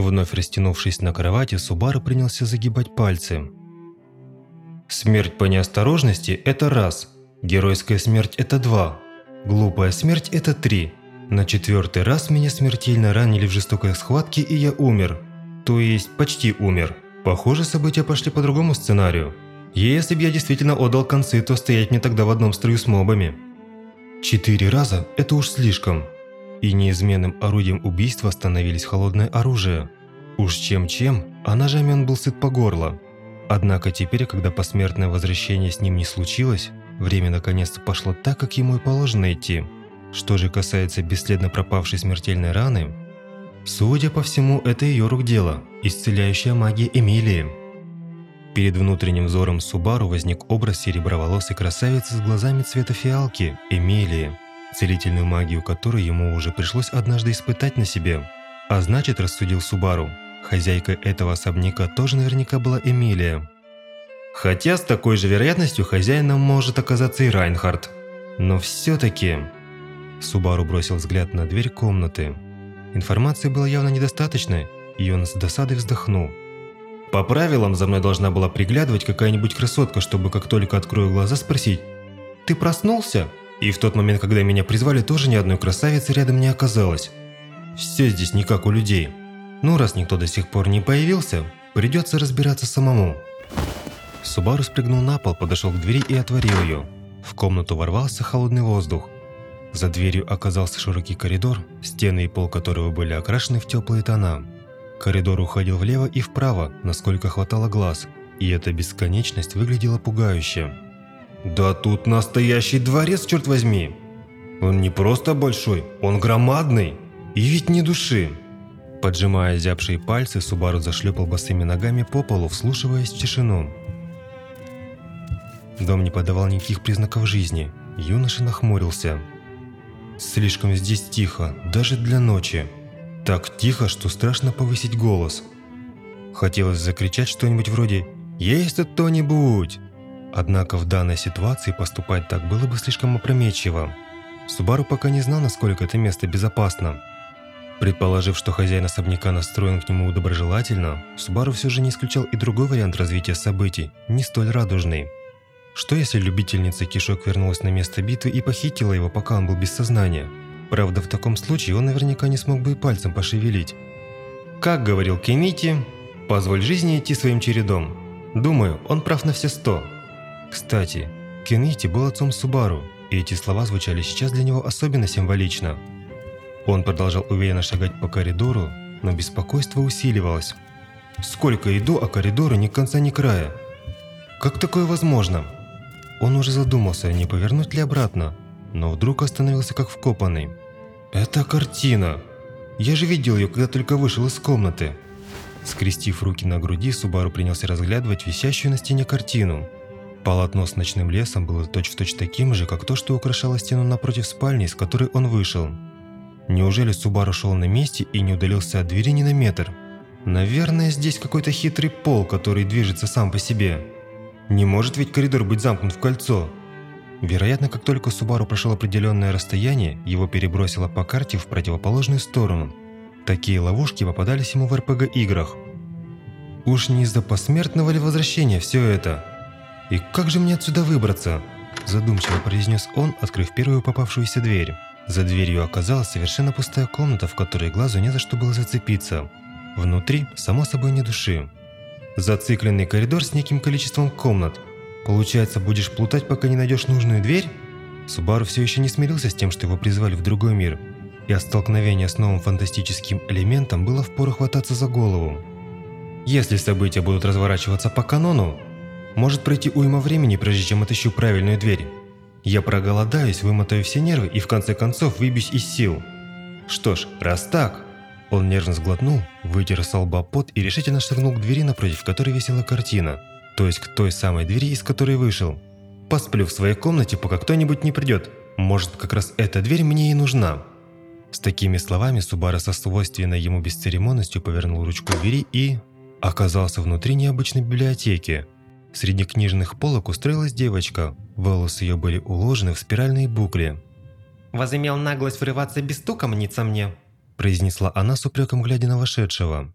Вновь растянувшись на кровати, Субару принялся загибать пальцы. Смерть по неосторожности – это раз, геройская смерть – это два, глупая смерть – это три. На четвертый раз меня смертельно ранили в жестокой схватке, и я умер. То есть, почти умер. Похоже, события пошли по другому сценарию. Если бы я действительно отдал концы, то стоять мне тогда в одном строю с мобами. Четыре раза – это уж слишком. И неизменным орудием убийства становились холодное оружие. Уж чем-чем, а ножами он был сыт по горло. Однако теперь, когда посмертное возвращение с ним не случилось, время наконец-то пошло так, как ему и положено идти. Что же касается бесследно пропавшей смертельной раны, судя по всему, это ее рук дело, исцеляющая магия Эмилии. Перед внутренним взором Субару возник образ сереброволосой красавицы с глазами цвета фиалки, Эмилии, целительную магию которой ему уже пришлось однажды испытать на себе. А значит, рассудил Субару, хозяйкой этого особняка тоже наверняка была Эмилия. Хотя с такой же вероятностью хозяином может оказаться и Райнхард. Но все-таки... Субару бросил взгляд на дверь комнаты. Информации было явно недостаточно, и он с досадой вздохнул. По правилам за мной должна была приглядывать какая-нибудь красотка, чтобы как только открою глаза спросить «Ты проснулся?» И в тот момент, когда меня призвали, тоже ни одной красавицы рядом не оказалось. Все здесь не как у людей. Ну, раз никто до сих пор не появился, придется разбираться самому. Субару спрыгнул на пол, подошел к двери и отворил ее. В комнату ворвался холодный воздух. За дверью оказался широкий коридор, стены и пол которого были окрашены в теплые тона. Коридор уходил влево и вправо, насколько хватало глаз, и эта бесконечность выглядела пугающе. «Да тут настоящий дворец, черт возьми! Он не просто большой, он громадный, и ведь не души!» Поджимая зябшие пальцы, Субару зашлепал босыми ногами по полу, вслушиваясь в тишину. Дом не подавал никаких признаков жизни. Юноша нахмурился. «Слишком здесь тихо, даже для ночи. Так тихо, что страшно повысить голос. Хотелось закричать что-нибудь вроде «Есть тут кто-нибудь!». Однако в данной ситуации поступать так было бы слишком опрометчиво. Субару пока не знал, насколько это место безопасно. Предположив, что хозяин особняка настроен к нему доброжелательно, Субару все же не исключал и другой вариант развития событий, не столь радужный. Что если любительница кишок вернулась на место битвы и похитила его, пока он был без сознания? Правда, в таком случае он наверняка не смог бы и пальцем пошевелить. Как говорил Кенити, позволь жизни идти своим чередом. Думаю, он прав на все сто. Кстати, Кенити был отцом Субару, и эти слова звучали сейчас для него особенно символично. Он продолжал уверенно шагать по коридору, но беспокойство усиливалось. Сколько иду, а коридору ни конца, ни края. Как такое возможно? Он уже задумался, не повернуть ли обратно, но вдруг остановился как вкопанный. «Это картина! Я же видел ее, когда только вышел из комнаты!» Скрестив руки на груди, Субару принялся разглядывать висящую на стене картину. Полотно с ночным лесом было точь-в-точь точь таким же, как то, что украшало стену напротив спальни, из которой он вышел. Неужели Субару шел на месте и не удалился от двери ни на метр? Наверное, здесь какой-то хитрый пол, который движется сам по себе. Не может ведь коридор быть замкнут в кольцо. Вероятно, как только Субару прошел определенное расстояние, его перебросило по карте в противоположную сторону. Такие ловушки попадались ему в РПГ-играх. Уж не из-за посмертного ли возвращения все это? И как же мне отсюда выбраться? Задумчиво произнес он, открыв первую попавшуюся дверь. За дверью оказалась совершенно пустая комната, в которой глазу не за что было зацепиться. Внутри, само собой, не души. Зацикленный коридор с неким количеством комнат – Получается, будешь плутать, пока не найдешь нужную дверь? Субару все еще не смирился с тем, что его призвали в другой мир, и от столкновения с новым фантастическим элементом было впору хвататься за голову. Если события будут разворачиваться по канону, может пройти уйма времени, прежде чем отыщу правильную дверь. Я проголодаюсь, вымотаю все нервы и в конце концов выбьюсь из сил. Что ж, раз так... Он нервно сглотнул, вытер с лба пот и решительно шагнул к двери, напротив которой висела картина – то есть к той самой двери, из которой вышел. Посплю в своей комнате, пока кто-нибудь не придет. Может, как раз эта дверь мне и нужна. С такими словами Субара со свойственной ему бесцеремонностью повернул ручку двери и... оказался внутри необычной библиотеки. Среди книжных полок устроилась девочка. Волосы ее были уложены в спиральные букли. «Возымел наглость врываться без стука мниться мне», произнесла она с упреком, глядя на вошедшего.